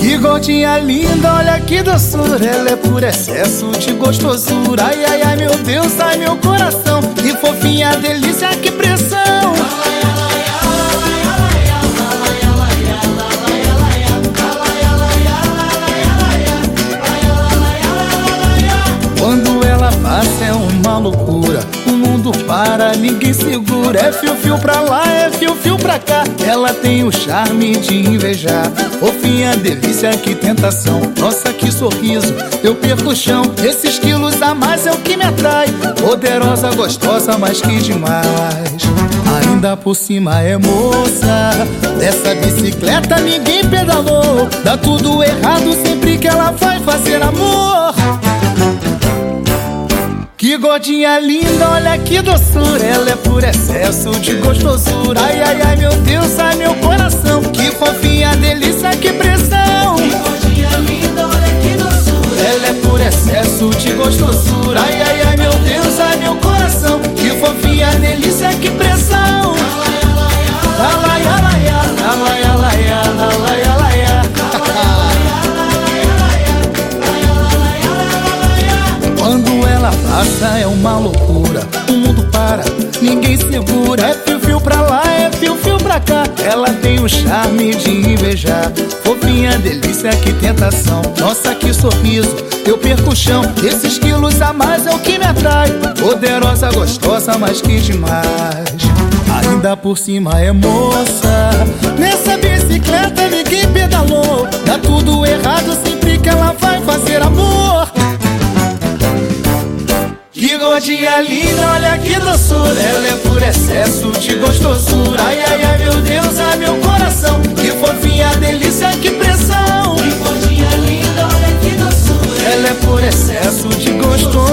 Que gotinha linda, olha que doçura. Ela é por excesso de gostosura. Ai, ai, ai, meu Deus, ai, meu coração. Que fofinha delícia, que pressão. Quando ela passa é uma loucura mundo para, ninguém segura. É fio-fio pra lá, é fio-fio pra cá. Ela tem o charme de invejar. Fofinha, delícia, que tentação. Nossa, que sorriso, eu perco o chão. Esses quilos a mais é o que me atrai. Poderosa, gostosa, mas que demais. Ainda por cima é moça. Dessa bicicleta ninguém pedalou. Dá tudo errado sempre que ela vai fazer amor gordinha linda, olha que doçura. Ela é por excesso de gostosura. Ai, ai, ai, meu Deus, ai, meu coração. Que fofinha, delícia, que pressão. Gordinha linda, olha que doçura. Ela é por excesso de gostosura. Ai, ai, ai, meu Deus, ai, meu coração passa é uma loucura O mundo para, ninguém segura. É fio-fio pra lá, é fio-fio pra cá. Ela tem o charme de invejar Fofinha, delícia, que tentação. Nossa, que sorriso, eu perco o chão. Esses quilos a mais é o que me atrai. Poderosa, gostosa, mas que demais. Ainda por cima é moça Nessa bicicleta ninguém pedalou. Dá tudo errado sempre que ela vai fazer amor que gordinha linda, olha que doçura. Ela é por excesso de gostosura. Ai, ai, ai, meu Deus, ai, meu coração. Que fofinha, delícia, que pressão. Que gordinha linda, olha que doçura. Ela é por excesso de gostosura